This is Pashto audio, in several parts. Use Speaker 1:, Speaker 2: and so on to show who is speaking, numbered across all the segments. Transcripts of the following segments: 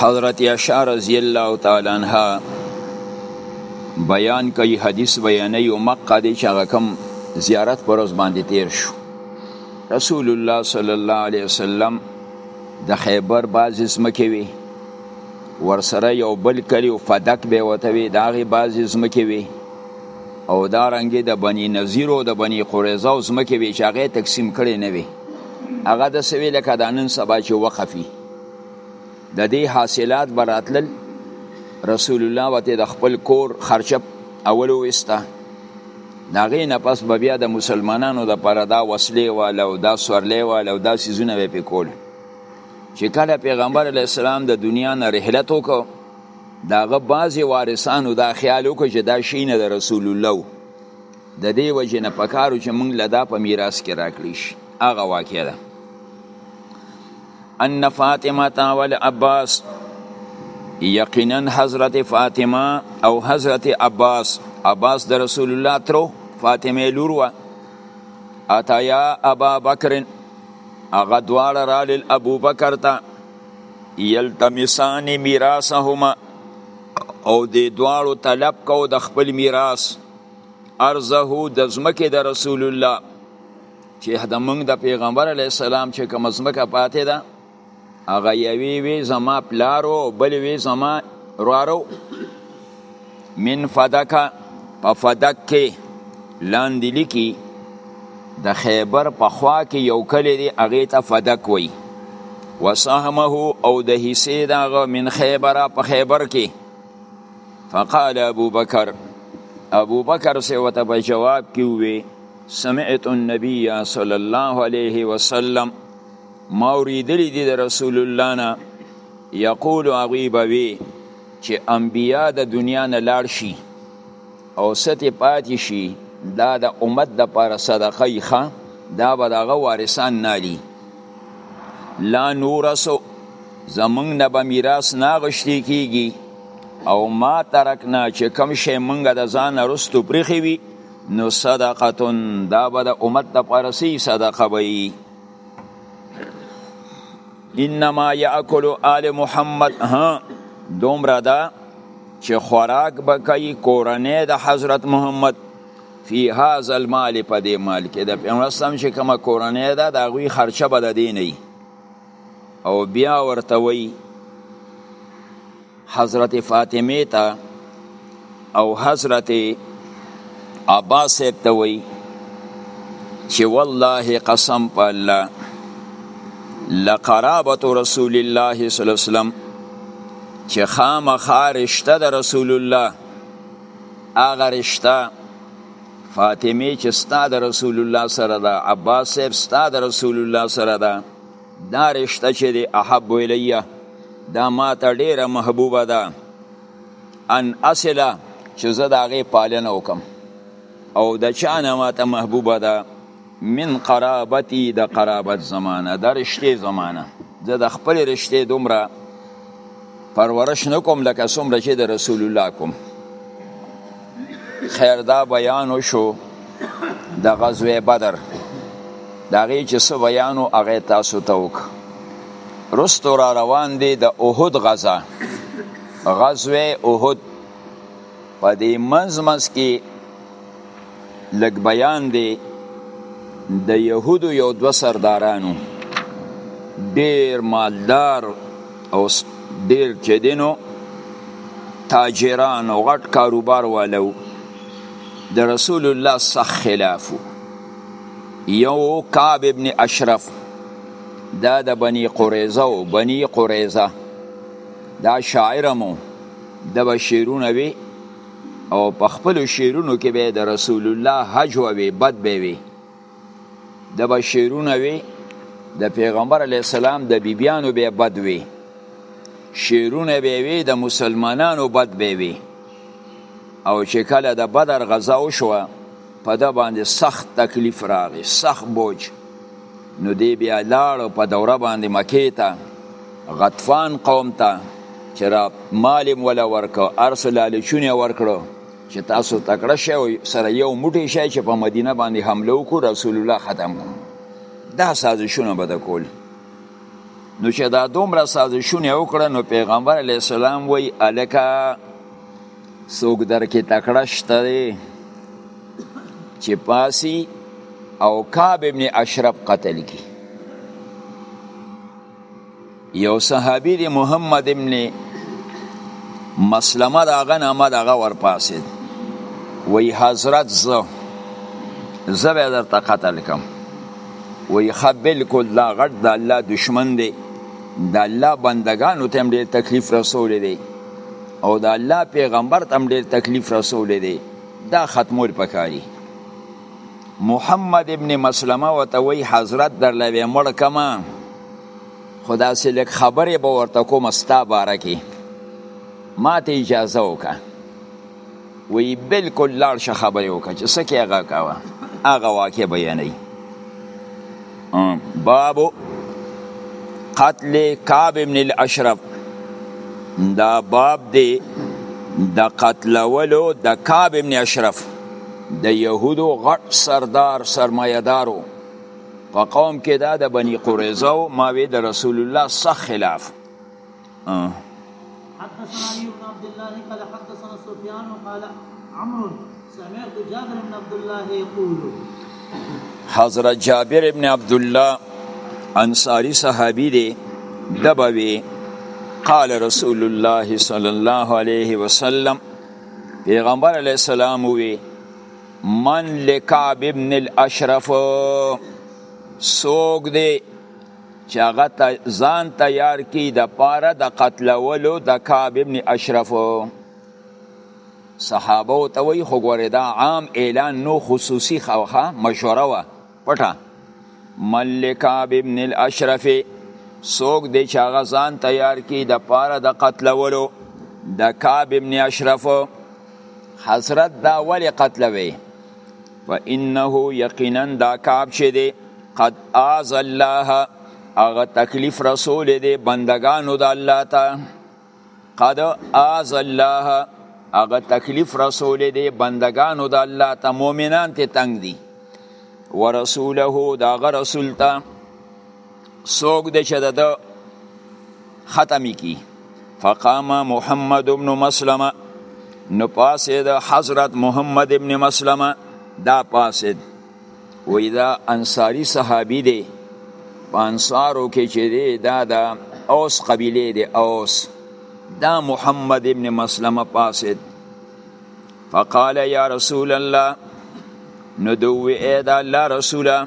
Speaker 1: حضرت عائشہ رضی الله تعالی عنها بیان کوي حدیث بیانې او مقه دي چې هغه کم زیارت پر ورځ باندې تیر شو رسول الله صلی الله علیه وسلم د خیبر بعضې ځمکې وي ورسره یو بل کلی او فدک به ورته وي د هغې بعضې ځمکې وي او دارنګې د بني نظیر او د بني قریظه او ځمکې وي چې هغه تقسیم کړې نه وي هغه د سوي لکه د نن سبا چې وقفي د دې حاصلات براتل رسول الله وته د خپل کور خرچه اول وستا داغه نه پس به بیا د مسلمانانو د پر دا وسلې والا او دا سورلې والا او دا سيزونه به پکول چې کله پیغمبر علی السلام د دنیا نه رحلت وکړ داغه بعضی وارثانو دا خیال وکړ چې دا شینه د رسول الله د دې وجې نه پکارو چې موږ له دا په میراث کې راکړی شي هغه واقع ده ان فاطمه تاول عباس یقینا حضرت فاطمه او حضرت عباس عباس د رسول الله ترو فاطمه لور و اتایا ابا بکر هغه دواړه رال ابو بکر ته یلتمسان میراثهما او د دواړو طلب کو د خپل میراث ارزه د زمکه د رسول الله چې د موږ د پیغمبر علی السلام چې کوم زمکه پاتې ده هغه یوی وی زما پلارو بل وی زما رارو من فدک په فدک کې لاندې لیکي د خیبر په خوا کې یو کلی دی هغه ته فدک وی وسهمه او د حصې دغه من خیبره په خیبر کې فقال ابو بکر ابو بکر سے وته په جواب کې وی سمعت النبي صلی الله علیه وسلم ما اوریدلی دی د رسول الله نه یقول هغوی به وی چې انبیا د دنیا نه لاړ شي او ستې پاتې شي دا د امت د پاره صدقه یې ښه دا به د هغه وارثان نالي لا نورسو زمونږ نه به میراث نه غشتې کیږي او ما ترکنا چې کوم شی مونږ د ځان رستو پرخي وي نو صدقه دا به د امت د پرسي صدقه وي انما یاکل آل محمد ها دومره دا چې خوراک به کوي کورنۍ د حضرت محمد فی هذا المال په دې مال کې د پیغمبر سم چې کومه کورنۍ ده د هغوی خرچه به د دې نه او بیا ورته وی حضرت فاطمه ته او حضرت عباس صاحب ته وی چې والله قسم په الله لقرابت رسول الله صلی الله علیه وسلم چې خامخا رشته د رسول الله هغه رشته فاطمه چې ستا د رسول الله سره ده عباس صاحب ستا د رسول الله سره ده دا رشته چې دی احب الیه دا ما ته ډیره محبوبه ده ان اصله چې زه د هغې پالنه وکم او د چا نه ما ته محبوبه ده من قرابتی د قرابت زمانه د رشتې زمانه زه د خپل رشتې دومره پرورش نکوم لکه څومره چې د رسول الله کوم خیر دا بیان وشو د غزوه بدر دا غي چې څه بیانو هغه تاسو ته وک رستو را روان دي د احد غزا غزوه احد په دې منځ منځ کې لګ بیان دی د يهودو یو دو سردارانو ډیر مالدار اوس ډیر چې دینو تاجران او غټ کاروبار والو د رسول الله صح خلاف یو کعب ابن اشرف دا د بنی قریزه او بنی قریزه دا شاعرمو د بشیرونه وی او په خپل شیرونو کې به د رسول الله حج وی بد به وی د بشیرونه وی د پیغمبر علی السلام د بیبیانو به بد وی شیرونه به وی د مسلمانانو بد به وی او چې کله د بدر غزا وشو په د باندې سخت تکلیف راغی سخت بوج نو دی بیا لاړ په دوره باندې مکې ته غطفان قوم ته چې را مالم ولا ورکو ارسل لالچونه ورکړو چې تاسو تکړه شئ او سره یو موټی شئ چې په مدینه باندې حمله وکړو رسول الله ختم کړو دا سازشونه به د کول نو چې دا دومره سازشونه وکړه نو پیغمبر علی السلام وی الکا څوک در کې تکړه شته چې پاسی او کعب ابن اشرف قتل کی یو صحابي دی محمد ابن مسلمه دا غن اما دا غور پاسید وی حضرت زه زه به درته قتل کم وی خب بالکل دا غټ د الله دشمن دی د الله بندگانو ته ډیر تکلیف رسول دی او د الله پیغمبر ته ډیر تکلیف رسول دی دا ختمول پکاري محمد ابن مسلمه وته وی حضرت در لوي مړ کما خدا سې لک خبره به ورته کوم ستا باره کې ما ته اجازه وکا وی بالکل لاړ شه خبره وکا چې سکه هغه کاوه هغه واقع بیانې باب قتل کعب ابن الاشرف دا باب دی د قتلولو د کعب ابن اشرف د يهودو غټ سردار سرمایدارو په قوم کې دا د بني قریظه او ماوی د رسول الله صح خلاف
Speaker 2: حدثنا علي بن عبد الله قال حدثنا سفيان قال عمرو سمعت جابر بن عبد الله يقول
Speaker 1: حضرت جابر ابن عبد الله انصاری صحابی دی دبوی قال رسول الله صلی الله علیه وسلم پیغمبر علیه السلام وی من لکعب ابن الاشرف سوق دی چې هغه ته ځان تیار کی د پاره د قتلولو د کعب ابن اشرف صحابه او ته وی خو ګوره دا عام اعلان نو خصوصي خوخه مشوره وا پټه ملک کعب ابن الاشرف سوک دی چې هغه ځان تیار کی د پاره د قتلولو د کعب ابن اشرف حضرت دا ولی قتلوي فانه یقینا دا کعب چې دی قد آز الله هغه تکلیف رسول دی بندگانو د الله ته قد آز الله هغه تکلیف رسول دی بندگانو د الله ته مؤمنان ته تنگ دي ورسوله دا غ رسول ته سوګ د چې د ختم کی فقام محمد ابن مسلمه نو پاسید حضرت محمد ابن مسلمه دا پاسید وی دا انصاری صحابی دی په انصارو کې چې دی دا د اوس قبیله دی اوس دا محمد ابن مسلمه پاسید فقال یا رسول الله نو دوی اې دا الله رسوله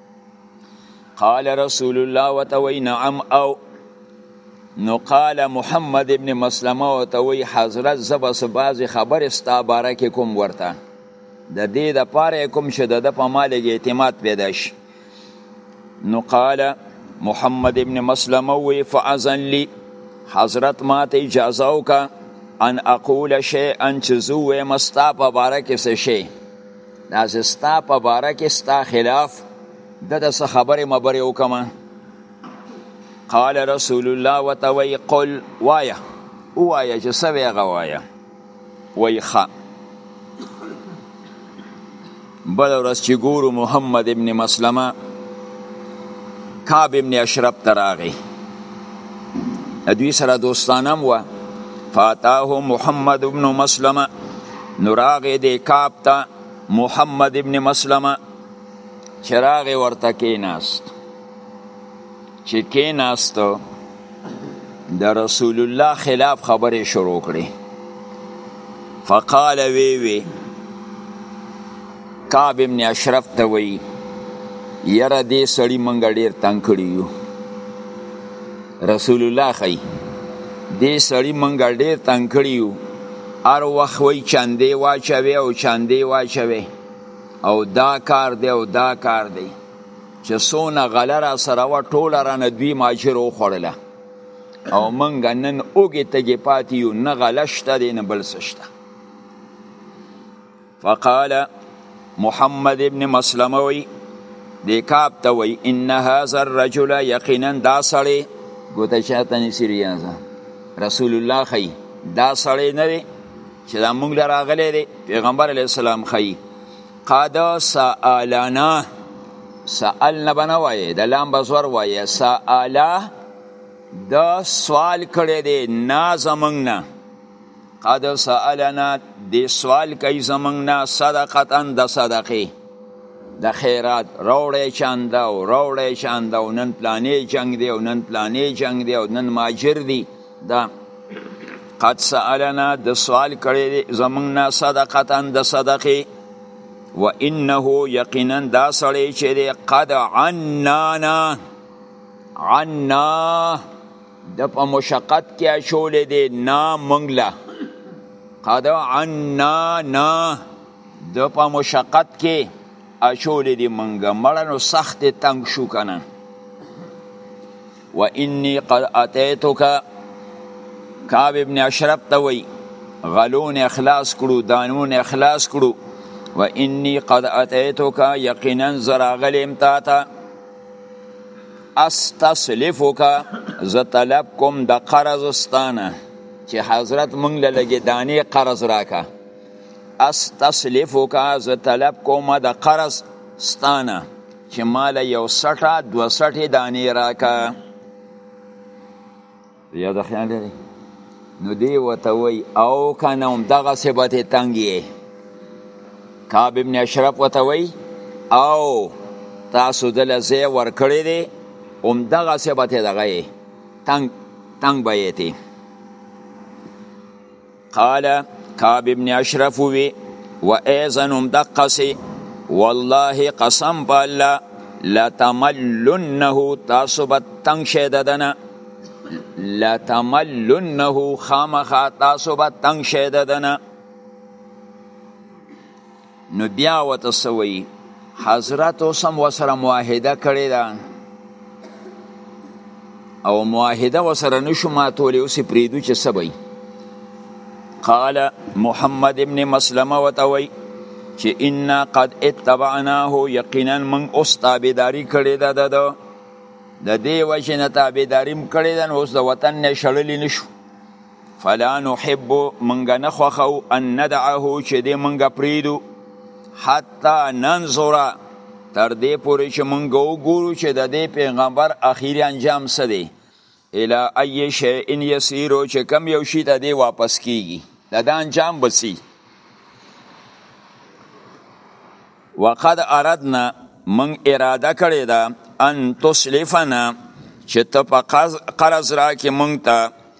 Speaker 1: قال رسول الله وتوي نعم او نو قال محمد ابن مسلمه وتوي حضرت زبس باز خبر استا بارک کوم ورته د دې د پاره کوم چې د په مالګ اعتماد پیدا شي نو قال محمد ابن مسلمه وی فاذن لي حضرت ما ته اجازه وکا ان اقول شيئا چې زو وې مستا په بارک څه شي دا چې ستا په باره کې ستا خلاف د د څه خبرې مبرې وکمه قال رسول الله وتوي قل وایا وایا چې څه وی غوایا وای خ بل ورځ چې ګورو محمد ابن مسلمه کعب ابن اشرف تراغي دوی سره دوستانم و فاتاه محمد ابن مسلمه نو راغې دې کاب ته محمد ابن مسلمه چې راغې ورته کېناست چې کېناست د رسول الله خلاف خبرې شروع کړې فقال وی وی کعب ابن اشرف ته وی یره دې سړی منګ ډیر تنگ کړی یو رسول الله خی دې سړی منګ ډیر تنگ کړی یو ار وخت وی چاندې واچوي او چاندې واچوي او دا کار دی او دا کار دی چې سونه غله را سره و ټوله رانه دوی ماجر وخوړله او منګ نن اوګې تګې پاتې یو نه غله شته دی نه بل څه شته فقال محمد ابن مسلمه وی دی کعب ته وی ان هذا الرجل یقینا دا سړی ګوته چاته نسی ریاضه رسول الله خی دا سړی نه دی چې دا مونږ لراغلی دی پیغمبر علی السلام خی قد سالنا سال نه بنه وایي د لام بزور وایي سالا د سوال کړی دی نا زمنګ نه قد سألنا دی سوال کوي زمونږ نه صدقتن د صدقې د خیرات راوړی چانده او راوړی چانده او نن پلانې جنگ دی او نن پلانې جنگ دی او نن ماجر دی دا قد سألنا د سوال کړی زمونږ نه صدقتن د صدقې و انه یقینا دا سړی چې قد عنانا عنا د په مشقت کې اچولې دی نا مونږ له قد عنا نا د په مشقت کې اچولې دی مونږ مړه نو سخت تنگ شو کنه و انی قد اتیتک کعب ابن اشرف ته وی غلون اخلاص کړو دانون اخلاص کړو و انی قد اتیتک یقینا زراغلم تا ته استسلفک زه طلب کوم د قرض ستانه چې حضرت مونږ له لګې دانې قرض راکا استسلفک زه طلب کوم د قرض ستانه چې مال یو سټه دو سټه دانې راکا یا د خیال لري نو دی وته وی او کنه هم دغه صفت تنګي کعب ابن اشرف وته وی او تاسو د لزه ور کړی دی هم دغه صفت دغه تنگ تنگ بیتی قال کعب ابن اشرف وی و ایزن هم دقسی والله قسم په الله لتملنه تاسو به تنگ شئ ددنه لتملنه خامخا تاسو به تنگ شئ ددنه نو بیا وته سوی حضرت اوسم وسره معاهده کړی ده او معاهده وسره نشو ماتولی اوس پریدو چې سبي قال محمد ابن مسلمه وتوي چې ان قد اتبعناه یقینا من اوس تابعداري کړې ده د د دې وجه نه تابعداري م کړې ده اوس د وطن نه شړلې نشو فلا نحب منګه نه خوخو ان ندعه چې دې منګه پریدو حتی ننظر تر دې پورې چې منګه وګورو چې د دې پیغمبر اخیری انجام څه دی الی ای شیء یسیرو چې کم یو شي ته دې واپس کیږي دا د انجام بسی وقد اردنا من اراده کړې ده ان تسلفنا چې ته په قرض راکې مونږ ته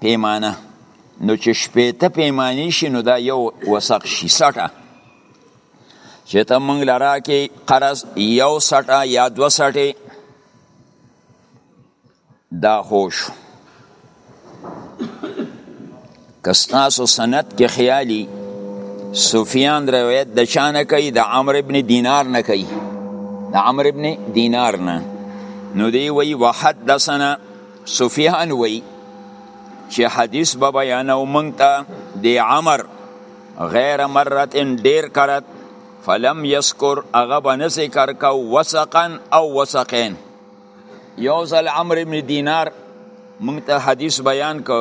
Speaker 1: پیمانه نو چې شپېته پیمانې شي نو دا یو وسق شي سټه چې ته موږ لرا کې قرض یو سټه یا دوه سټې دا خوش که ستاسو سند کې خیالي سفیان روایت د چا نه کوي د عمرو ابن دینار نه کوي د عمرو ابن دینار نه نو دی وی وحدثنا سفیان وی چې حدیث به بیانو مونږ ته د عمر غیر مرت ان ډیر کرت فلم یذکر هغه به نه ذکر کو وسقا او وسقین یو ځل عمرو بن دینار مونږ ته حدیث بیان کو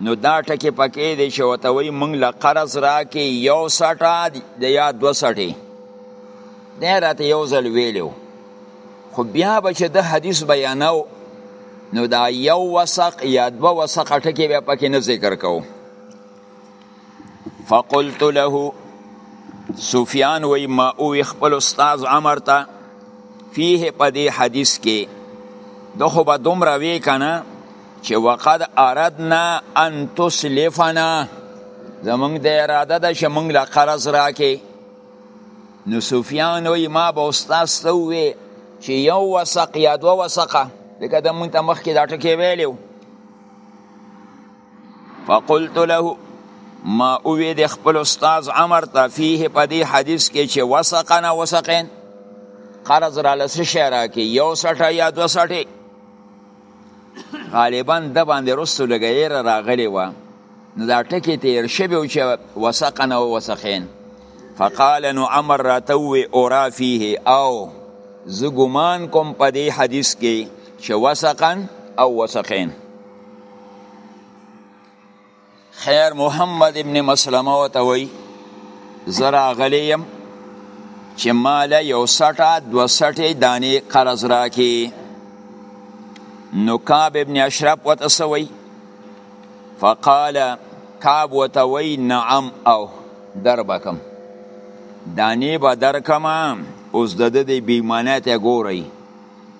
Speaker 1: نو دا ټکی پکې دی چې وته وی مونږ له قرض راکې یو سټه د یا دو سټې دی راته یو ځل ویلو خو بیا به چې د حدیث بیانو نو دا یو وسق یا دو وسق ټکی به پکې نه ذکر کوو فقلت له سفیان وی ما او خپل استاد عمر ته فيه په دې حدیث کې د خو به دومره وی کنه چې وقد اردنا ان تسلفنا زمونږ د اراده ده چې مونږ له قرض راکې نو سفیان وی ما به استاد ته وی چې یو وسق یا دوه وسقه لکه د مونږ ته مخکې دا ټکی ویلی فقلت له ما اوې د خپل استاد عمر ته فيه په دې حدیث کې چې وسقنا وسقین قرض را لسه شعرا کې یو سټه یا دو سټه غالبا د باندې رسو لګیر راغلی و نو دا ټکی تیر شوی او چې وسقنا وسقین فقال نو عمر راتوي اورا فيه او زګومان کوم په دې حدیث کې چې وسقن او وسقین خیر محمد ابن مسلمه وته وی زرا غلیم چې مال یو سټه دو سټه دانی قرض راکی نو کعب ابن اشرف وته سوی فقال کعب وته وی نعم او در بکم دانی با در کما اوس د دې بیمانه ته ګورئ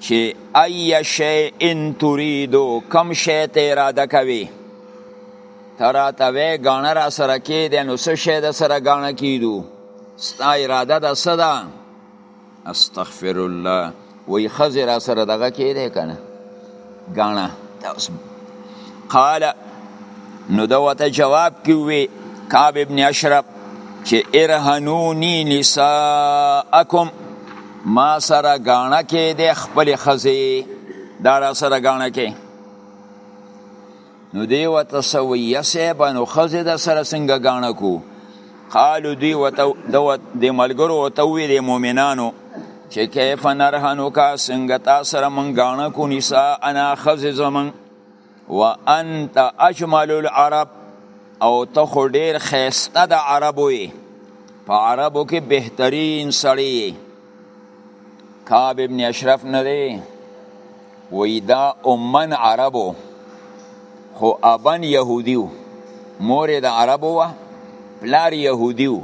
Speaker 1: چی ای شیء تریدو کم شی ته اراده کوی ته راته وی ګاڼه را سره کیدی نو څه شی د سره ګاڼه کیدو ستا اراده د څه ده استغفر الله وی خزه را سره دغه کیدی کنه ګاڼه تاسو قال نو دا وته جواب کیوي کعب ابن اشرف چې ارهنونی نساءکم ما سره غاڼه کې د خپل خزي دا را سره غاڼه کې نو دی وته سویه صاحب نو خزه د سره څنګه غاڼه کو قالو دی وته د ملګرو وته وی د مؤمنانو چې کیف نرهنو کا څنګه تا سره من غاڼه کو نساء انا خزه زمن وانت اجمل العرب او ته خو ډیر خیسته د عربو یې په عربو کې بهترین سړی کعب ابن اشرف نه دی وی دا امن عربو خو ابن یهودیو مور د عربو وا پلار یهودیو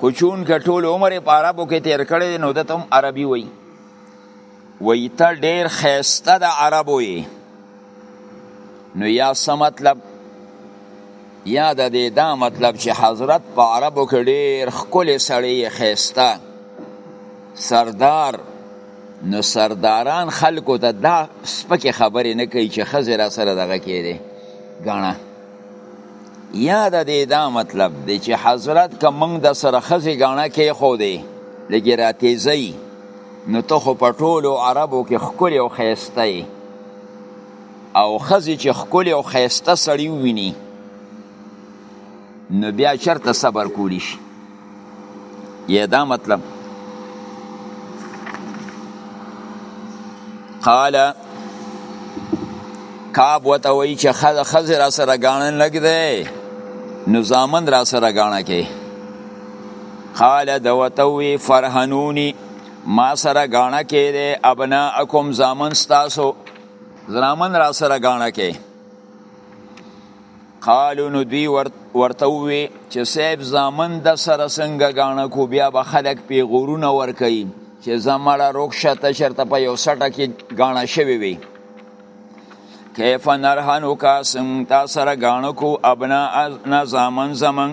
Speaker 1: خو چون که ټول عمر په عربو کې تیر کړی نو د تم عربي وی وی ته ډیر خیسته د عربو یې نو یا څه مطلب یا د دې دا مطلب چې حضرت په عربو کې ډېر ښکلی سړی یې ښایسته سردار نو سرداران خلکو ته دا سپکې خبرې نه کوي چې ښځې را سره دغه کېدی ګڼه یا د دې دا مطلب دی چې حضرت که موږ د سره ښځې ګڼه کېښودې لږې راتېزوي نو ته خو په ټولو عربو کې ښکلی او ښایسته یې او خزی چې خکل او خیسته سړی ویني نو بیا چرته صبر کولی شي یې دا مطلب قال کعب وته وی چې خز خز را سره غاڼه لګ دی نو زامن را سره غاڼه کې قال دوتوي فرهنوني ما سره غاڼه کې دی ابناءکم زامن ستاسو زامن را سره غاڼه کې قالو نو دوی ورته وی چې صاحب زامن د سره څنګه غاڼه کو بیا به خلک پی غورونه ور کوي چې زمړه روښه ته شرط په یو سټه کې غاڼه شوی وي کیف نرهنو کا سنگ تا سره گانو کو ابنا از نزامن زمن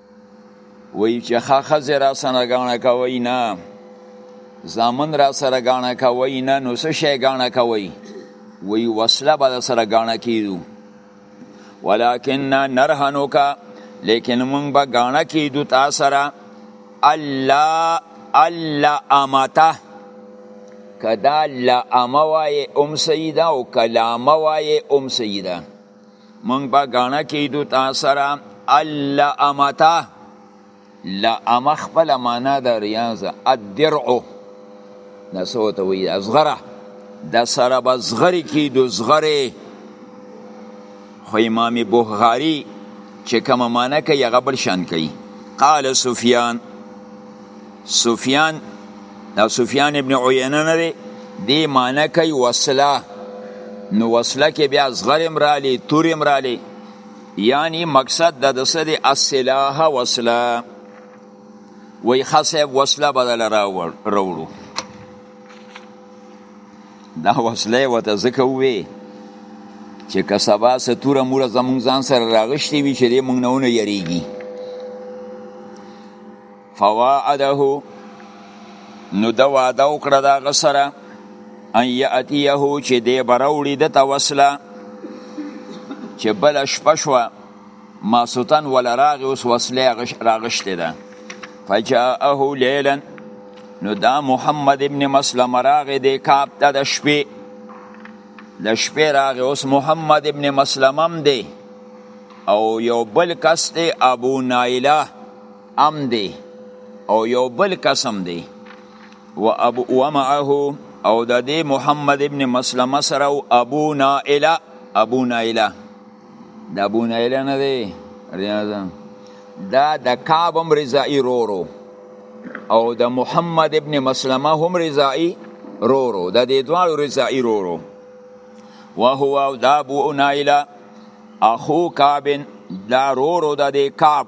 Speaker 1: وی چې ښه ښځې را سره ګڼه کوئ نه زامن را سره ګڼه کوئ نه نو څه شی ګڼه کوئ وی وسله به سره ګڼه کیدو ولکن نرهنو کا لیکن مونږ به ګڼه کیدو تا سره الله الله امته کدا لامه وای ام سیدا او کلامه وای ام سیدا مونږ به غاڼه کیدو تا سره الله امتا لا امخ بل معنا د ریاضه الدرع نسو ته وی ازغره د سره به زغری کیدو زغره خو امام بخاری چې کوم معنا کوي هغه بل شان کوي قال سفیان سفیان دا سفیان ابن عینه نه دی دی معنی کوي وصله نو وصله کې بیا زغرم رالی تورم رالی یعنی مقصد د دسه دی اصلاح وصله وی خصیب وصله بدل راوړو راوړو دا وصله وته زکه وی چې که سبا ستوره موره زمونږ ځان سره راغشتي وي چې دې مونږ نه ونه یریږي فواعده نو د واده وکړه دا غسره ان یاتیه چې دی بروړي د توسله چې بل شپه شو ما سوتن ولا راغ اوس وسله راغشته ده فجاءه ليلا نو دا محمد ابن مسلم راغ دی کاپ ته د شپې د شپې راغ اوس محمد ابن مسلمم دی او یو بل کس دی ابو نایله ام دی او یو بل قسم دی و ابو و معه او د دې محمد ابن مسلمه سره او ابو نائله ابو نائله د ابو نائله نه دی دا د کعب هم رضائی رورو او د محمد ابن مسلمه هم رضائی رورو د دې دوالو رضائی رورو وهو او دا ابو نائله اخو کعب دا رورو د دې کعب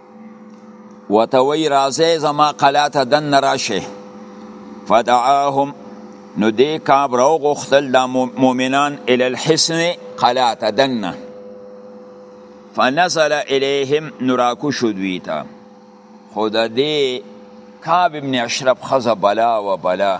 Speaker 1: وته وی راځه زما قلا ته دن راشه فدعاهم نو دی کعب راو غختل دا مؤمنان الى الحسن قلا ته دن فنزل الیهم نراکو شدوی تا خود دی کعب ابن اشرف خزه بلا و بلا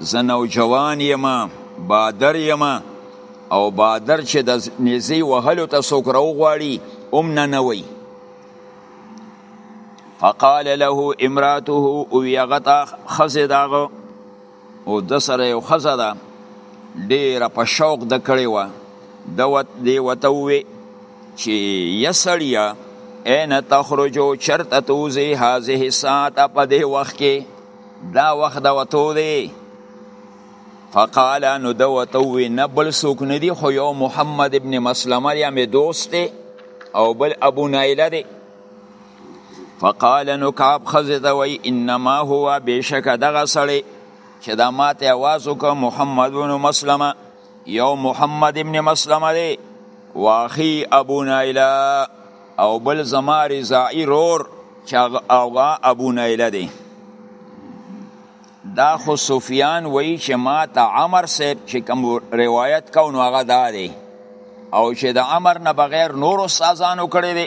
Speaker 1: زه نوجوان یم بادر یم او بادر چې د نیزی وهلو ته څوک راوغواړي هم نه نه وي فقال له امراته او یغتا خزه داغه او د سره یو خزه ده ډیره په شوق د کړی و د وت دی وتوي چې یسړیا اين تخرجو چرته توزي هذه ساعت په دې وخت کې دا وخت د وتو دی فقال نو د وتو وی نه بل څوک نه دی خو یو محمد ابن مسلمه یا می دوست دی او بل ابو نایله دی فقال نو کعب خزه ته وی انما هو بشک دغه سړی چې دا ماته आवाज وکړ محمد بن مسلمه یو محمد ابن مسلمه دی واخی ابو نایله او بل زما رضاعی رور چې هغه ابو نایله دی دا خو سفیان وایي چې ما ته عمر صاحب چې کوم روایت کو نو هغه دا دی او چې د عمر نه بغیر نور استادانو کړی دی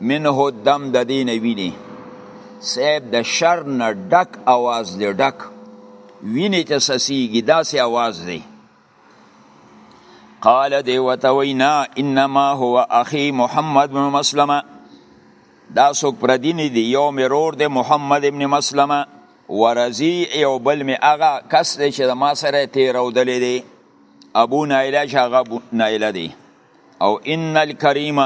Speaker 1: منه الدم د دې نه ویني صاحب د شر نه ډک اواز دی ډک ویني ته سسیږي داسې اواز دی قال دی وتوینا انما هو اخي محمد بن مسلمه دا څوک پردی نه دی یو مې رور دی محمد ابن مسلمه ورزی یو بل مې هغه کس دی چې ما سره تیرودلی دی ابو نایله چې هغه نایله دی او ان الکریم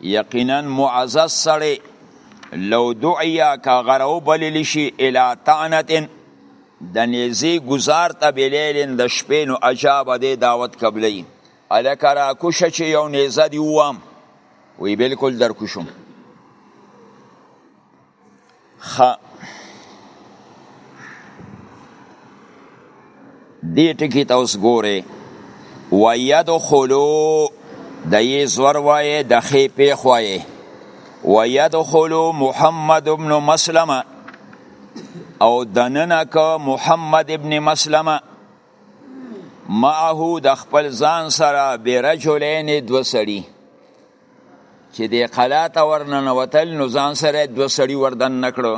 Speaker 1: یقینا معزز سړی لو دعیا کا غرو بلل شي الی طعنتن د نیزی گزار ته بلیلن د شپې نو اجاب دی دعوت قبلی الک را کوشه چې یو نیزه دی وام وی بالکل در کوشم ښه دې ټکي ته اوس ګورئ ويدخلو د یې زور وایې د خې پیخ وایې ويدخلو محمد ابن مسلمه او دننه که محمد ابن مسلمه معه د خپل ځان سره برجلین دو سړي چې د قلا ته ورننوتل نو ځان سره دو سړي وردن نکړو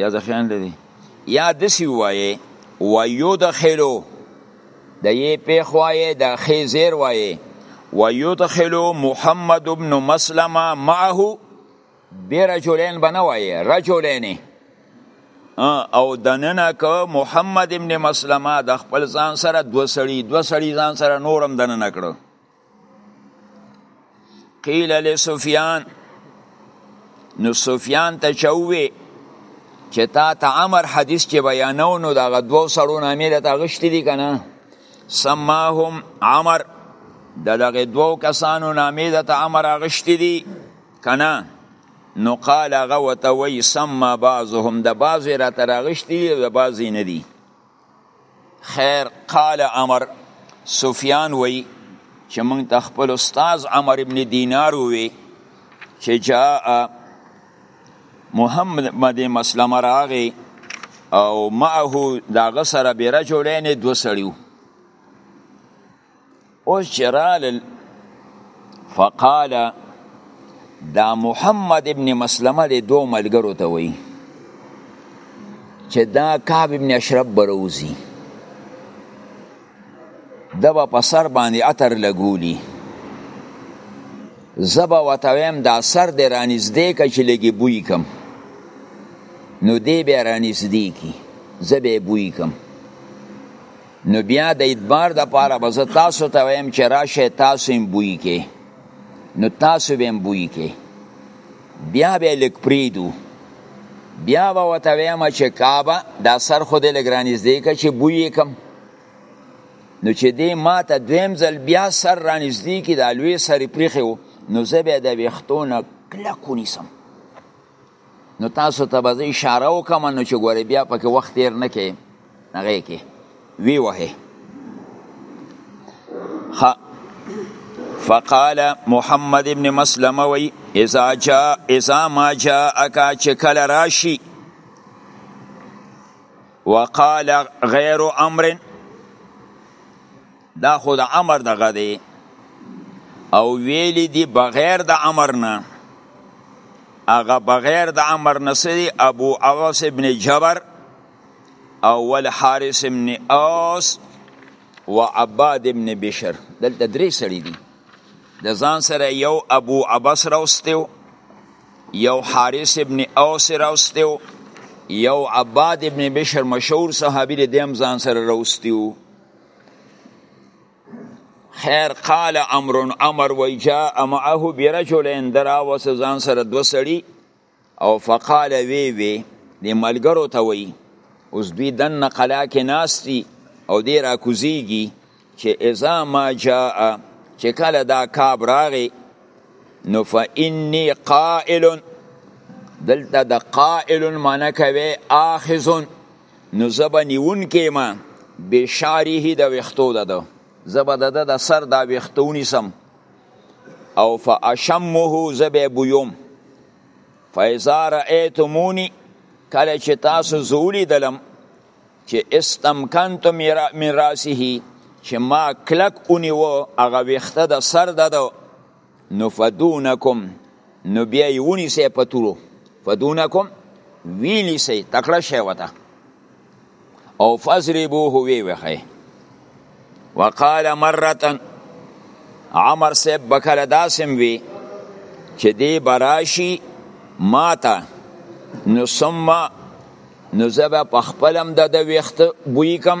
Speaker 1: یا ځخیان لري یا دسی وایي ویدخلو د یې پیخ وایي د خې زیر وایي ویدخلو محمد ابن مسلمه معه به رجلین بنوایې رجلینې او دننه که محمد ابن مسلمه د خپل ځان سره دو سړي دو سړي ځان سره نورم دننه کړو قیل لسفیان نو سفیان ته چوي چې تا ته امر حدیث کې بیانو نو دغه دوو سړو نامې د تغشت دي کنه سماهم عمر د دغه دوو کسانو نامې د امر غشت دي کنه نو قال هغه وته وی سما بعضهم د بعضې را تراغشتي او د بعضې نه دي خیر قال امر سفیان وی چې موږ ته خپل استاد عمر ابن دینار وی چې جاء محمد بن مسلمه راغی او معه دا غسر برجلین دو سړیو اوس چې رالل فقال دا محمد ابن مسلمه د دوو ملګرو ته وایي چې دا کعب ابن اشرف به روزي ده به په سر باندې عطر لګولي زه به ورته وایم دا سر دی رانږدې که چې لږې بوی کم نو دی بیا رانږدې کي زه به یې بوی کم نو بیا د ادبار د پاره به زه تاسو ته وایم چې راشه تاسو هم بوی کې نو تاسو به هم بوی کې بیا به لږ پریدو بیا به ورته وایم چې کعبه دا سر خو دې لږ رانږدې که چې بوی کم نو چې دې ما ته دویم ځل بیا سر رانږدې کړي دا لوی سر یې پریښی نو زه به د ویښتو نه کلک ونیسم نو تاسو ته به زه اشاره وکړم نو چې ګورې بیا پکې وخت تېر نه کې هغې کې وی وهې فقال محمد ابن مسلمه وی اذا جاء اذا ما جاءك چې کله راشي وقال غیر امر دا خو د امر دغه دی او ویل دی بغیر د امر نه هغه بغیر د امر نه سری ابو اوس ابن جبر او ول حارث ابن اوس و عباد ابن بشر دلته درې سړي دي د ځان سره یو ابو عباس راوستیو یو حارث ابن اوس راوستیو یو عباد ابن بشر مشهور صحابي دی هم ځان سره راوستیو خیر قال امر امر وی جاء معه برجلین درا وس ځان سره دو سړی او فقال وی وی د ملګرو ته وی اوس دوی دن قلا کې ناستی او دی را کوزیږي چې اذا ما جاء چې کله دا کاب راغی نو فإني قائل دلته د قائل معنی کوي آخذ نو زه به نیونکی ما بشاره د ویختو د ده زه به د ده د سر دا ویخته ونیسم او فاشمه زه به بویم فاذا رأیتمونی کله چې تاسو زه ولیدلم چې استمکنت من راسه چې ما کلک ونیوه هغه ویخته د سر د ده نو فدونکم نو بیا یې ونیسئ په تورو فدونکم ویې نیسئ تکړه شی ورته او فضربوه ویې وهئ وقال مرتن عمر صاحب بکله داسم وی چې دی براشي ماته نو ثم نو زبا په خپلم د د وخت بوی کم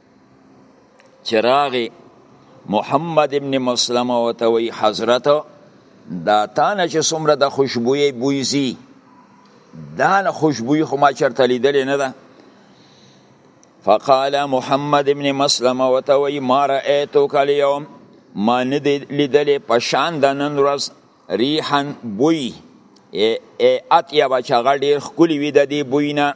Speaker 1: چراغي محمد ابن مسلمه وته وی حضرت دا تانه چې څومره د خوشبوې بوی زی دا نه خوشبوې خو ما چرته لیدلې نه ده فقال محمد ابن مسلمه وته وی ما رأيتك اليوم ما نه لیدلې په شان د نن ورځ ریحا بوی ای ای اتیا بچا غړ ډیر خکلی وی د دې بوی نه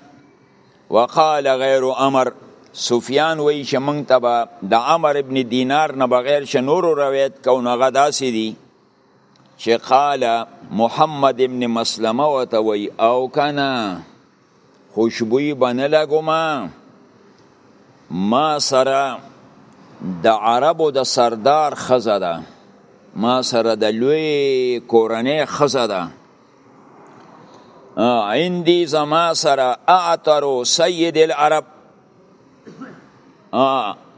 Speaker 1: وقال غیر امر سفیان وی چې مونږ ته به د عمر ابن دینار نه بغیر چې نورو روایت کو نو هغه داسې دي چې قال محمد ابن مسلمه وته وی او کنا خوشبوی بنه لګوما ما سره د عربو د سردار خزه ده ما سره د لوی کورنۍ خزه ده عندي زما سره اعترو سید العرب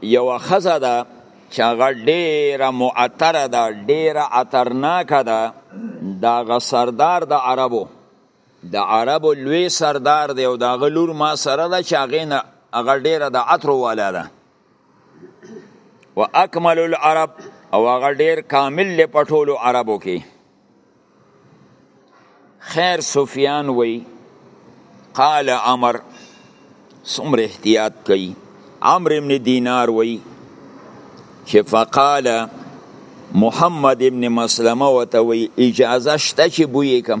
Speaker 1: یو خزه ده چې هغه ډیره معطره ده ډیره عطرناکه ده دغه سردار د عربو د عربو لوی سردار دی او دغه لور ما سره ده چې هغې نه هغه ډیره د عطرو والا ده و اکمل العرب او هغه ډیر کامل له پټولو عربو کې خیر سفیان وی قال امر سمر احتیاط کوي عمرو ابن دینار وی چې فقال محمد ابن مسلمه وته وی اجازه شته چې بوی کم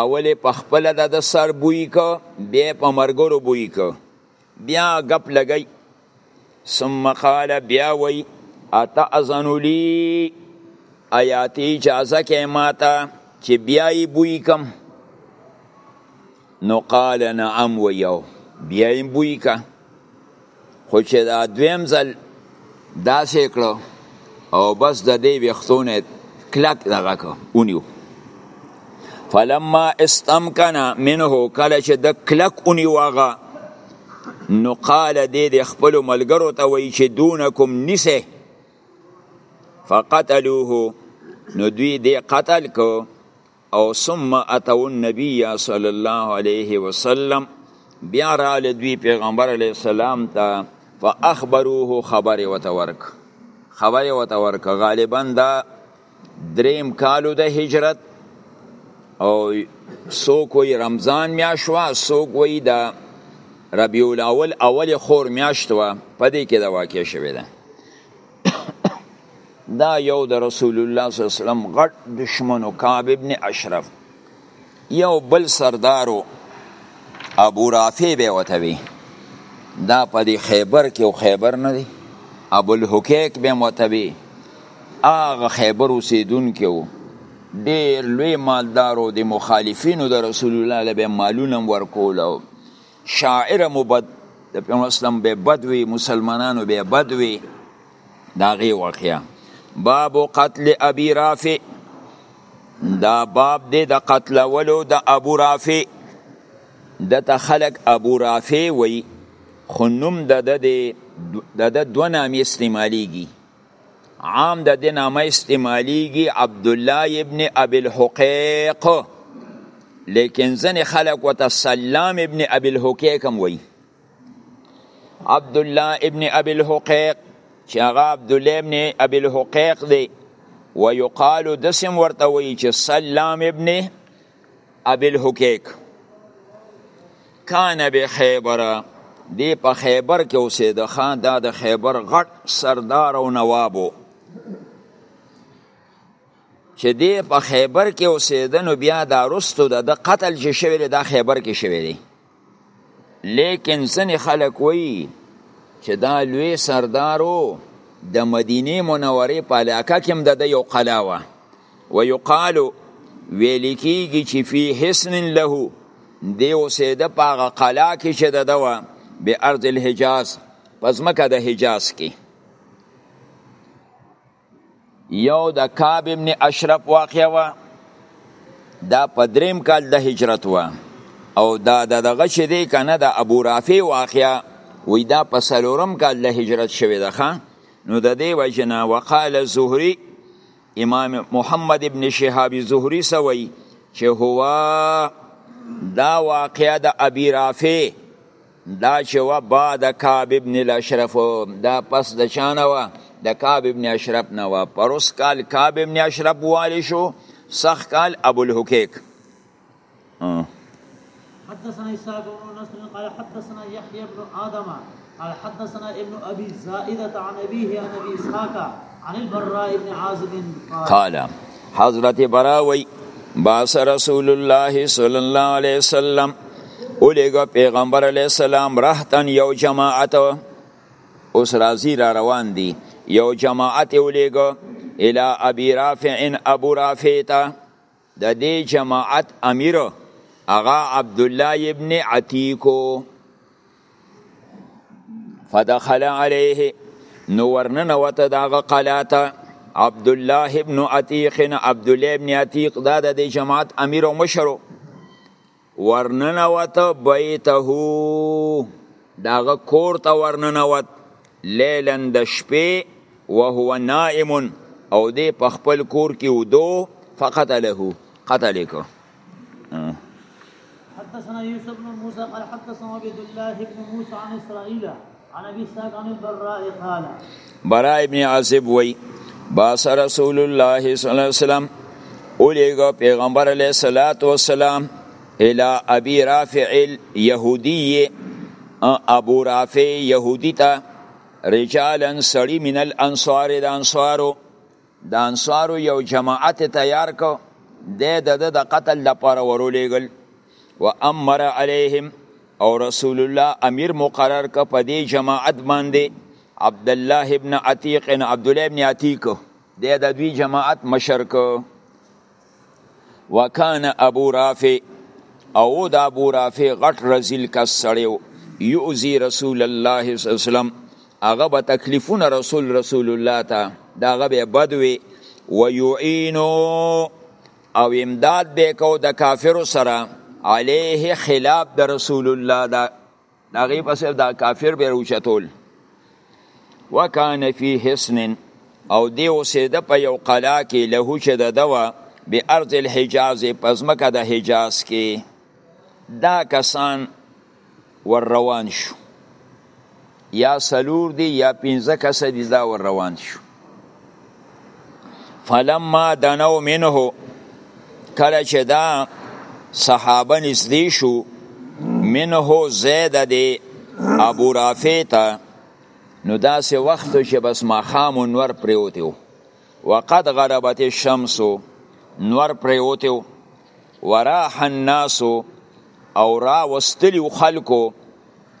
Speaker 1: اول یې په خپل د د سر بوی کو بیا په مرګرو بوی کو بیا غپ لګی ثم قال بیا وی اتاذن لی آیات اجازه کې ماته چې بیا یې بوی کم نو قال نعم ویو بیا یې بوی کا خو چې دا دویم ځل داسې کړو او بس د دې ویختونه کلک دغه کو اونیو فلما استمکن منه کله چې د کلک اونیو هغه نو قال دې د خپل ملګرو ته وی چې دونکم نسه فقتلوه نو دوی دې قتل کو او ثم اتو النبي صلی الله علیه وسلم بیا را ل دوی پیغمبر علی السلام ته فاخبروه خبر وتورک خبر وتورک غالبا دا دریم کالو د هجرت او سوک وی رمضان میاشوا سوک وی دا ربیع الاول اول خور میاشت وا پدې کې دا واقع شوه ده دا یو د رسول الله صلی الله علیه وسلم غټ دشمنو کعب ابن اشرف یو بل سردارو ابو رافع به وته وی دا په دی خیبر کې او خیبر نه دی ابو الحکیک به وته وی هغه خیبر اوسیدون کې وو ډیر لوی مالدارو د مخالفینو د رسول الله له مالونه ورکول او شاعر مو بد د پیغمبر اسلام به بد وي مسلمانانو به بد وي دا غي واقعیا باب قتل ابي رافع دا باب دی د قتلولو د ابو رافع د ته خلق ابو رافع وي خو نوم د د د دو نامې استعمالیږي عام د دې نامه استعمالیږي عبدالله ابن ابي الحقیق لیکن ځنې خلک ورته سلام ابن ابي الحقیق هم وایي عبدالله ابن ابي الحقیق چې هغه عبدالله ابن ابي الحقیق دی ويقال دسم ورته وایي چې سلام ابن ابي الحقيق کان به خیبر دی په خیبر کې اوسېده خان دا د خیبر غټ سردار او نوابو چې دی په خیبر کې اوسېده نو بیا دا رستو د قتل چې شوی دا خیبر کې شوی دی لیکن ځنې خلک وایي چې دا لوی سردارو د مدینه منورې په علاقه کې هم د ده یو قلا وه ویقالو ویل کیږي چې فی حسن له دی اوسېده په هغه قلا کې چې د ده وه بارض الحجاز په ځمکه د حجاز کې یو د کعب ابن اشرف واقعه وه دا په دریم کال د هجرت وه او دا د دغه چې دی که نه د ابو رافع واقعه وی دا په څلورم کال د هجرت شوې ده ښه نو د دې وجې نه وقال زهري امام محمد ابن شهاب زهري څه وایي چې هو دا واقعه د ابي رافع دا چې و بعد کعب ابن الاشرف دا پس د چانه و د کعب ابن اشرف نه و پروس کال کعب ابن اشرف والی شو سخ کال ابو الحقیق
Speaker 2: حدثنا اسحاق بن نصر قال حدثنا يحيى بن ادم قال حدثنا ابن ابي زائده عن ابيه عن ابي اسحاق عن البراء بن عازب قال
Speaker 1: حضرت براء وی باس رسول الله صلی الله علیه وسلم اولیګه پیغمبر علیه السلام رهتن یو جماعت اوس راځي را روان دي یو جماعت اولیګه الی ابي رافع ابو رافع ته د دې جماعت امیر هغه عبد الله ابن عتیق فدخل عليه نو ورننه وته داغه قلاته عبد الله ابن عتیق عبد الله ابن عتیق دا د جماعت امیر او مشرو ورننوت بیته داغه کور ته ورننوت لیلا د شپې وهو نائم او دی په خپل کور کې ودو فقتله قتل کو
Speaker 2: حدثنا يوسف بن موسى قال حدثنا عبد الله بن موسى عن اسرائيل
Speaker 1: برا ابن عازب وی باس رسول الله صلی الله علیه وسلم اولیگا پیغمبر علیه الصلاة والسلام الى ابي رافع اليهودي ابو رافع يهودي ته رجالا سړي من الانصار د انصارو د انصارو یو جماعت تیار کو د د د قتل لپاره ورولېګل و امر علیهم او رسول الله امیر مقرر ک په دې جماعت باندې عبد الله ابن عتیق ان عبد الله ابن عتیق د د دوی جماعت مشر کو وکانه ابو رافع او دا ابو رافع غټ رزیل کس سړیو یوزی رسول الله صلی الله علیه وسلم هغه به تکلیفونه رسول رسول الله ته دا هغه به بدوي و یعینو او امداد به کو د کافر سره علیه خلاف د رسول الله دا د هغې پسې دا کافر به راوچتول وکان فی حسن او دی اوسېده په یو قلا کې له چې د ده وه به ارض الحجاز په ځمکه د حجاز کې دا کسان ور روان شو یا سلور دی یا پنځه کسه دی دا ور روان شو فلما دنو منه کله چې دا صحابه نږدې شو منه زید دی ابو رافع ته نو داسې وخت چې بس ماښام نور پریوتی و وقد غربت الشمس نور پریوتی و وراح الناس او را وستلی خلکو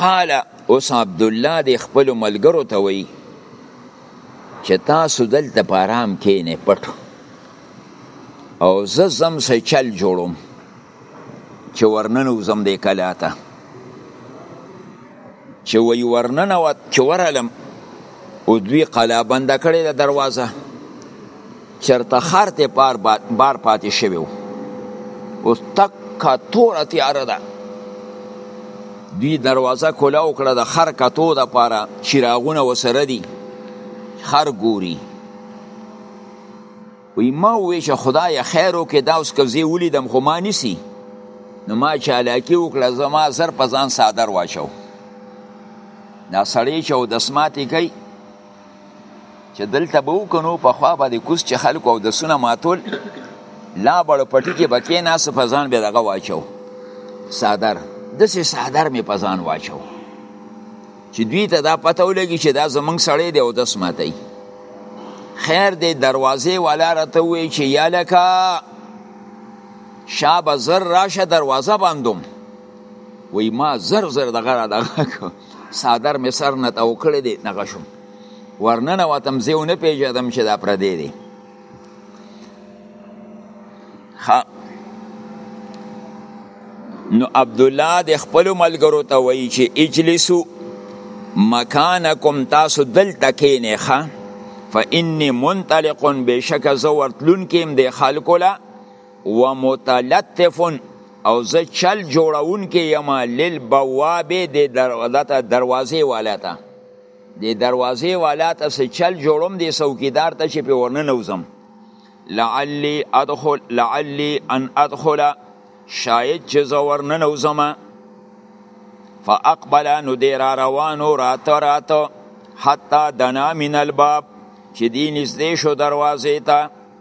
Speaker 1: قال اوس عبد الله د خپل ملګرو ته وی چې تاسو دلته په آرام کې نه پټ او زه زم سه چل جوړوم چې ورننو زم دې کلا ته چې وی ورننه وت چې ورالم او دوی قلا بنده کړې د دروازه چرته خر ته پار بار پاتې شوی و اوس تکه توره تیاره ده دوی دروازه کولاو کړه د خر کتو د پاره چراغونه وسره دي خر ګوري وی ما وی چې خدای خیرو کې دا اوس کوزي ولیدم خو ما نسی نو ما چالاکی وکړه زما زر په ځان صادر واچو دا سړی چې او دسماتې کوي چې دلته به وکنو په خوا باندې کوس چې خلکو او د سونه ماتول لا بړ پټی کې بکې ناس په ځان به دغه واچو صادر دسه صادر می په ځان واچو چې دوی ته دا پته ولګي چې دا زمنګ سړی دی او د سماتای خیر دی دروازې والا راته وی چې یا لکه شابه زر راشه دروازه باندوم وی ما زر زر دغه را دغه صادر مې سر نه تاو کړی دی دغه شوم ورننه وتم زه ونه پیژندم چې دا پردی دی نو عبد الله د خپل ملګرو ته وایي چې اجلسو مکانکم تاسو دلته کینې ښه فإني منطلق بشک زه ورتلون کیم د خلکو له و متلطف او زه چل جوړونکې یم لیل بوابې د دروازه دروازې والا ته د دروازې والا ته څه چل جوړوم د څوکیدار ته چې په ورننوځم لعلی ادخل لعلی ان ادخل شاید چې زه ورننوځم فاقبل نو دی را روانو راته راته حتی دنا من الباب چې دی نږدې شو دروازې ته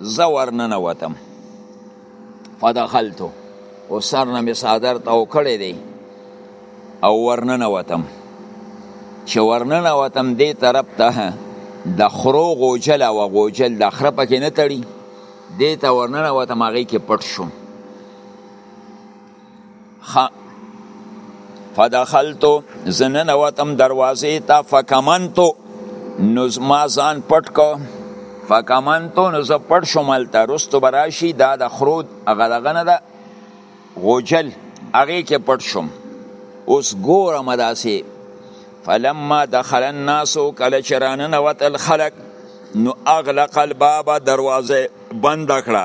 Speaker 1: زه ورننوتم فدخلتو او سر نه می صادر ته او کړی دی او ورننوتم چې ورننوتم دې طرف ته د خرو غوجل او غوجل د خره پکې نه تړي دې ته ورننوتم هغې کې پټ شوم خ فدخلتو زنن وتم دروازې ته فکمنتو نو ما ځان پټ کو فکمنتو نو زه پټ شوم هلته رستو به راشي دا د خرود هغه دغه نه ده غوجل هغې کې پټ شوم اوس ګورم داسې فلما دخل الناس کله چې راننوتل خلک نو اغلق الباب دروازه بنده کړه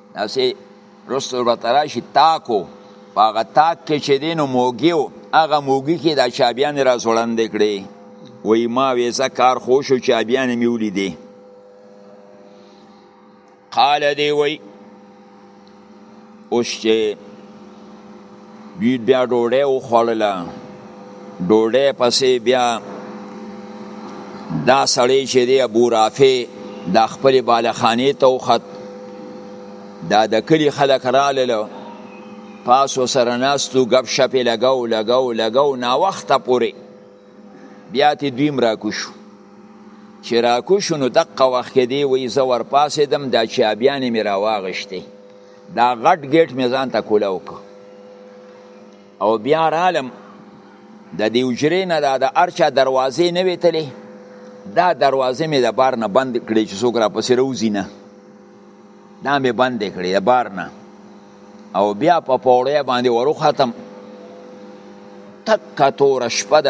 Speaker 1: داسې رستو ورته راشي تاکو په هغه تاک کې چې دی نو موږي و هغه موږي کې دا چابیانې را ځوړندې کړې وایي ما ویزه کار خوښ و چابیانې مې ولیدې قال دی وایي اوس چې دوی بیا ډوډۍ وخوړله ډوډۍ پسې بیا دا سړی چې دی ابو رافع دا خپل بالخانې ته وخت دا د کلی خلک رالله پاسو سره ناستو ګپ شپې لګاو لګاو لګاو نا وخته پورې بیا تی دوی مراکوشو چې راکوشو نو دقه وخت کې دی وی زه ورپاسېدم دا چابیانې مې راواغشتې دا غټ ګیټ مې ځان ته کوله وکړ او بیا رالم د دې حجرې نه دا د ارچا دروازې نه ویتلې دا دروازې مې د بار نه بند کړې چې څوک را پسې روزي نه دا مې بند کړې د بار نه او بیا په پوړې باندې ورو ختم تک تور شپه د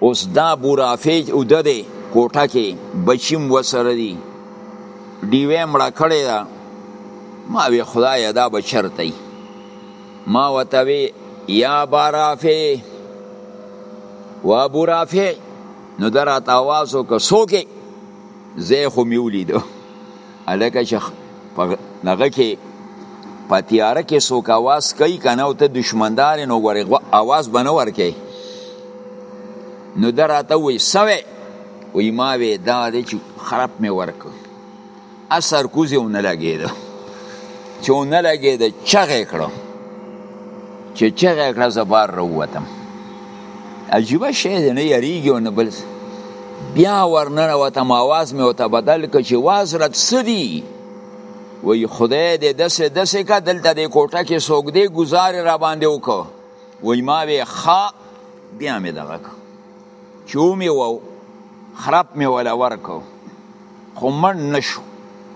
Speaker 1: اوس دا بورافیج اوده دی کوټه کې بچیم وسره دی ډیوه مړه کړی ده ما وی خدای دا به چرته ما وته وی یا بارافی و بورافی نو درات آواز وکړه څوک زه خو میولیدو الکه چې په نغه کې په تیاره کې څوک اواز کوي کنه او ته دشمندار نو غوري اواز بنه ورکې نو دراته وې سوې وې ما وې دا دې چې خراب مې ورک اثر کوزي ونه لګېده چې ونه لګېده چغې کړو چې چغې کړه زبار وروتم عجیبه شی دی نه یریږي او نه بل بیا ورننه وته ما واز مې وته بدل که چې واز رد سدي وی خدای دې دسه دسه کا دلته دې کوټه کې سوګ دې گزار را باندې وکړه وی ما وی خا بیا مې دغه چومې وو خراب مې ولا ورکو خو مړ نه شو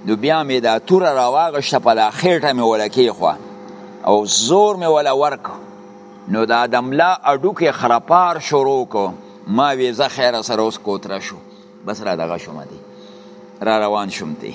Speaker 1: نو بیا مې دا توره راواغشته په دا خېټه مې ولا کېښوه او زور مې ولا ورک نو دا د ملا اډوکې خرپار شروع کو ما وې زه خیره سره اوس کوتره شو بس را دغه شوم دی را روان شوم دی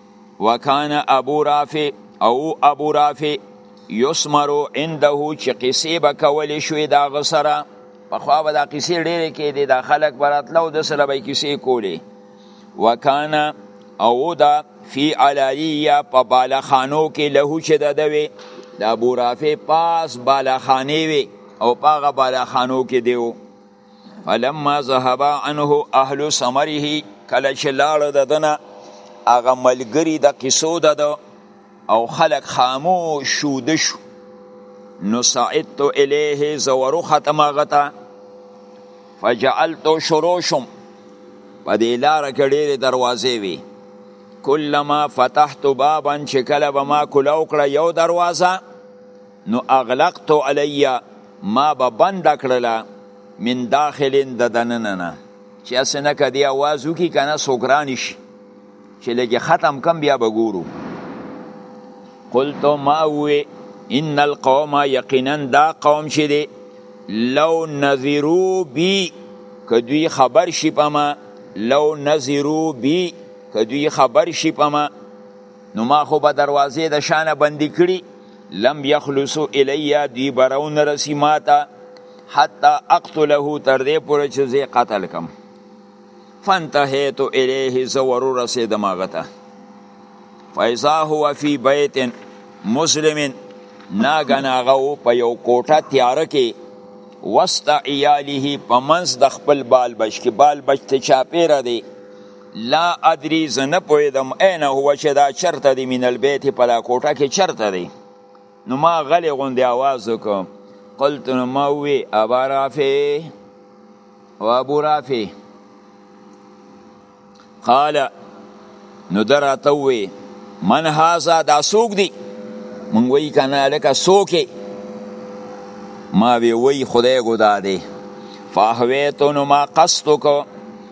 Speaker 1: وکان ابو رافع او ابو رافع یسمرو عنده چې قصې به کولې شوې د هغه سره پخوا به دا قصې ډېرې کېدې دا خلک به راتله او د سره به یې کیسې کولې وکانه او دا فی علالیه په بالخانو کې له چې د ده وې د ابو رافع پاس بالخانې وې او په هغه بالخانو کې دی و فلما ذهبا عنه اهل ثمره کله چې لاړه د دنه هغه ملګری د قصو د او خلق خاموش شو د شو نو سعدت الیه زورو ختم غتا فجعلت شروشم په دې لار کې ډېرې دروازې وي کلما فتحت بابا چې کله به ما کولو کړه یو دروازه نو اغلقت علی ما به بند کړله من داخل د دننه نه چې اسې نه که دی اواز وکړي که نه څوک راني شي چې لږې ختم کم بیا به ګورو قلتو ما ووې ان القوم یقینا دا قوم چې دی لو نذرو بی که دوی خبر شي په ما لو نذرو بی که دوی خبر شي په ما نو ما خو به دروازې د شانه بندي کړي لم یخلصو الی دوی براون رسی ماتا حتی اقتله تر دې پورې چې زه قتل کم فانتهیت الیه زه ورو رسېدم هغه ته فاذا هو فی بیت مسلم ناګن هغه په یو کوټه تیاره کې وسط عیاله په منځ د خپل بال بچ کې بال بچ ته چاپېره دی لا ادري زه نه پوهېدم عین هو چې دا چرته دی من البیت په دا کوټه کې چرته دی نو ما غلې غوندې اواز وکړ قلت نو ما ووی ابا رافع او ابو رافع قال نو در راته ووی من هذا دا څوک دی مونږ وی کنه لکه څوک ما وی وی خدای ګدا دی فاهویتو نو ما قصد وکړ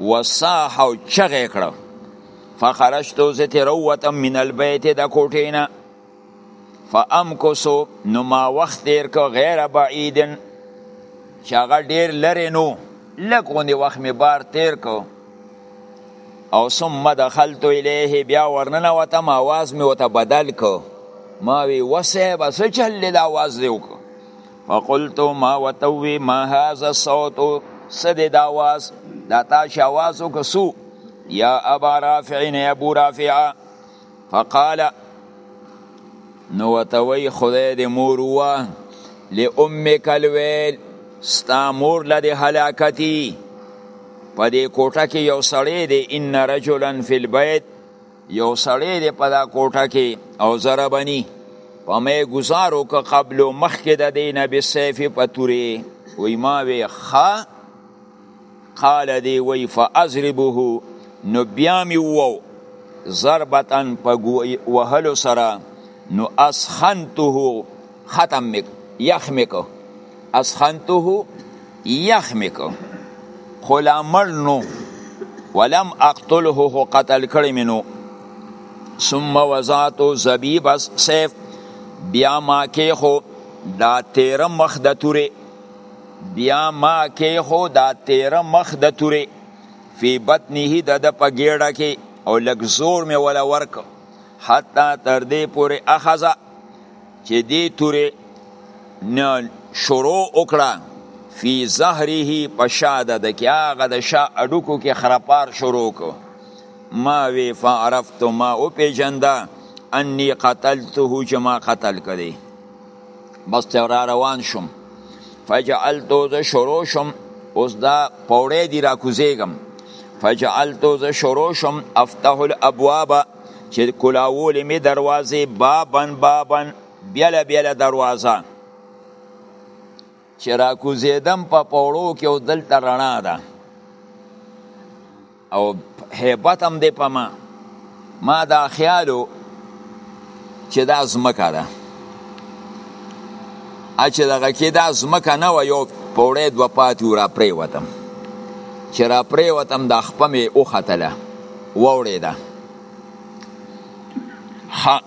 Speaker 1: وصاح او چغه کړه فخرجتو زه تیر وتم من البیت د کوټې نه فامکسو نو ما وخت تیر که غیر بعیدن چې هغه ډیر لرې نو لږ غوندې وخت مې بار تیر که او ثم دخلت الیه بیا ورننه وتم اواز مې ورته بدل که ما وی وسه بس چل دا واز دی وک فقلت ما وتوي ما هذا الصوت سد دا واز دا تاش آواز وکسو یا ابا رافع نه ابو رافع فقال نو وتوي خدای دې مور وا لامک الویل ستا مور لدی هلاکتی په دې کوټه کې یو سړی دی ان رجلا فی البیت یو سړی دی په دا کوټه کې او ضربنی په مې گزار وکړه قبل مخکې د دی نبی سیف په تورې وی ما وی خا قال دی وی فاضربه نو بیا می وو ضربتن په وهلو سره نو اسخنته ختم می یخ می کو اسخنته یخ می کو خو لا مړ نو ولم اقتله خو قتل کړی می نو ثم وزاتو زبیب سیف بیا ما کې خو دا تیر مخ د توره بیا ما کې خو دا تیر مخ د توره فی بطنه د د پګیړه کې او لګ زور می ولا ورک حتی تر دې پورې اخذا چې دې تورې نه شروع وکړه فی زهره په شا د ده کې هغه د شا اډوکو کې خرپار شروع کو ما وی فعرفت ما وپېژنده انی قتلته چې ما قتل کړی بس ته را روان شوم فجعلتو زه شروع شوم اوس دا پوړې دی را کوزېږم فجعلتو زه شروع شوم افتح الابواب چې کلاوولې مې دروازې بابن بابن بیله بیله دروازه چې را کوزېدم په پوړو کې او دلته رڼا ده او هیبت هم دی په ما ما دا خیالو چې دا ځمکه ده چې دغه کې دا ځمکه نه وه یو پوړی دوه پاتې و را پرېوتم چې را پرېوتم دا خپه مې وختله ووړې ده ها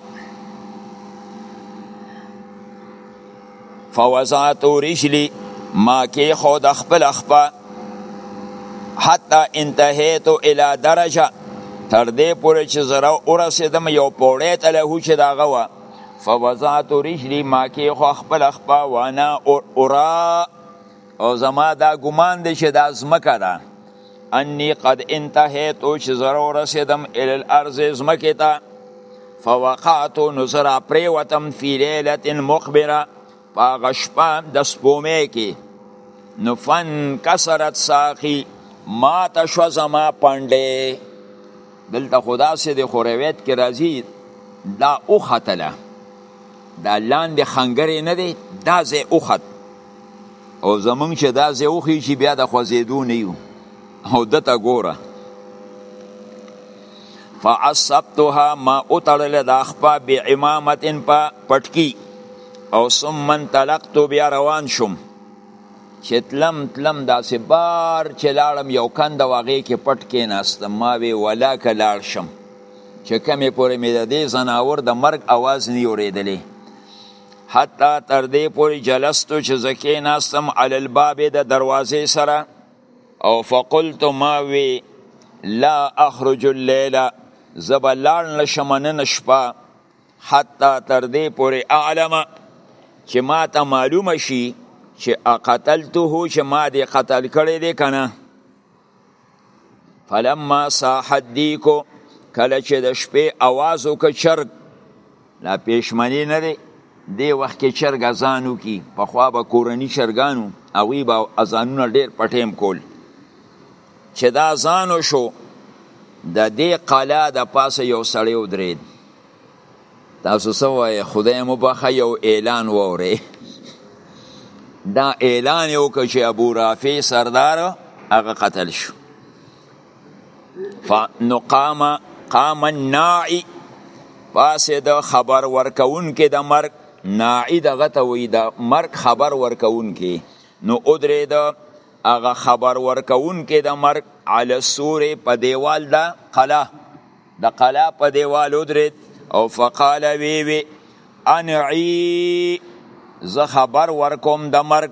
Speaker 1: فوزات رجلی ما کې خود خپل خپا حتی انتهیتو الى درجه تر دې پورې چې زره ورسېدم یو پوړې ته له چې داغه وه فوزات رجلی ما کې خو خپل خپا وانا اورا او زما دا ګمان دی چې دا ځمکه ده انی قد انتهیت او چې زره ورسېدم ال الارض زمکې ته فوقعت نو زره پریوتم فی لیلة مخبره په هغه شپه د سپومې کې نو فن کسرت ساقي ماته شوه زما پنډې دلته خو داسې دی خو روایت کې راځي دا وختله دا لاندې خنګرې نه دی دا ځای وخت او زمونږ چې دا ځای وخیږي بیا د خوځېدو نه یو او ده ته ګوره فعصبتها ما اتړل د اخپا بعمامت په پټکی او ثم انطلقت بیا روان شوم چې تلم تلم داسې بار چې لاړم یو کند واغې کې پټ کې ناستم ما وی ولا که لاړ شم چې کمې پورې مې د دې زناور د مرګ اواز نه اورېدلې حتی تر دې پورې جلستو چې زه کېناستم علی الباب د دروازې سره او فقلت ما وی لا اخرج الليله زه به لاړ نه شم نن شپه حتی تر دې پورې اعلم چې ما ته معلومه شي چې اقتلته چې ما دې قتل کړی دی که نه فلما ساحت دیکو کله چې د شپې आवाज وکړ چرګ لا پېشمنی نه دی دی وخت کې چرګ اذانو کی په خوا به کورنی چرګانو او وی به اذانونه ډېر پټیم کول چې دا اذانو شو د دې قلا د پاسه یو سړی ودرید تاسو څه وایې خدای مو بخښه یو اعلان وورئ دا اعلان یې وکړ چې ابو رافع سردار هغه قتل شو نو قام قام الناعي پاسې د خبر ورکوونکې د مرګ ناعي دغه ته وایي د مرګ خبر ورکوونکې نو ادرېد هغه خبر ورکوونکې د مرګ علی السور په دیوال د قلعه د قلا په دیوال ودرید او فقال وی وی انعی زه خبر ورکوم د مرګ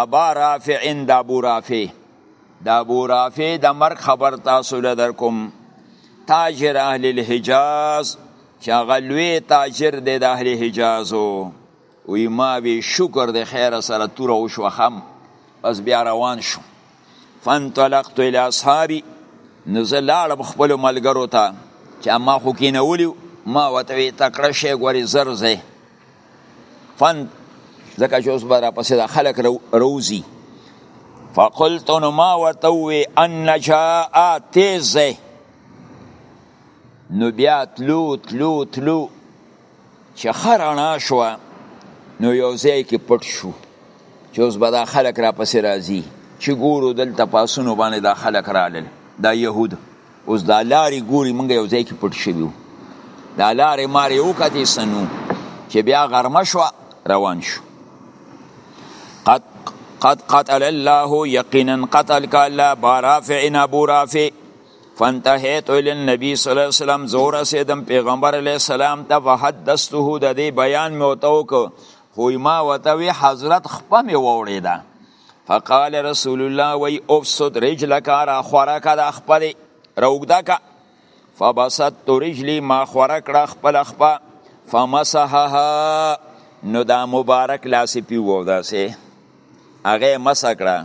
Speaker 1: ابا رافع د ابو رافع د ابو رافع د مرګ خبر تاسو له در کوم تاجر اهل الحجاز چې هغه لوی تاجر دی د اهل حجازو وی ما وی شکر د خیر سره تور او شو خم پس بیا روان شو فانطلقت الى اصحابي نو زه لاړم خپل ملګرو ته چې ما خو کینولیو ما وته وی تکړه شی غوري زر زه فن زکه چې اوس به را پسې د خلک روزي فقلت نو ما وته وی ان جاء تیزه نو بیا تلو تلو تلو چې ښه رڼا شوه نو یو ځای کې پټ شو چې اوس به دا خلک را پسې راځي چې ګورو دلته پاسونو باندې دا خلک رالل دا یهود اوس دا لارې ګوري موږ یو ځای کې پټ شوي وو دا لارې مارې وکتې سنو چې بیا غرمه شوه روان شو قد قد قتل الله یقینا قتل کالا بارافع نبو رافع فانتهیت الی النبی صلی الله علیه وسلم زور اسیدم پیغمبر علیه السلام ته وحدثته د دې بیان مې وته وکړو خو ما وته وی حضرت خپه مې وړې ده فقال رسول الله وی افسد رجلک را خوره کا د خپل روګدا کا فبسط رجلی ما خوره کړه خپل خپه فمسحها نو دا مبارک لاس پیو داسې هغه یې مسح کړه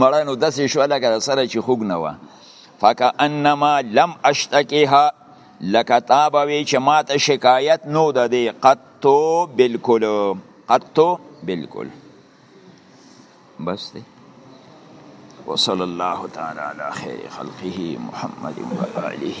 Speaker 1: مړه نو داسې شوه لکه د سره چې خوږ نه وه فکأنما لم اشتکیها لکه تا به وی چې ما ته شکایت نو ده دی قطو بالکل قطو بالکل بس دی وصلى الله تعالى على خير خلقه محمد وآله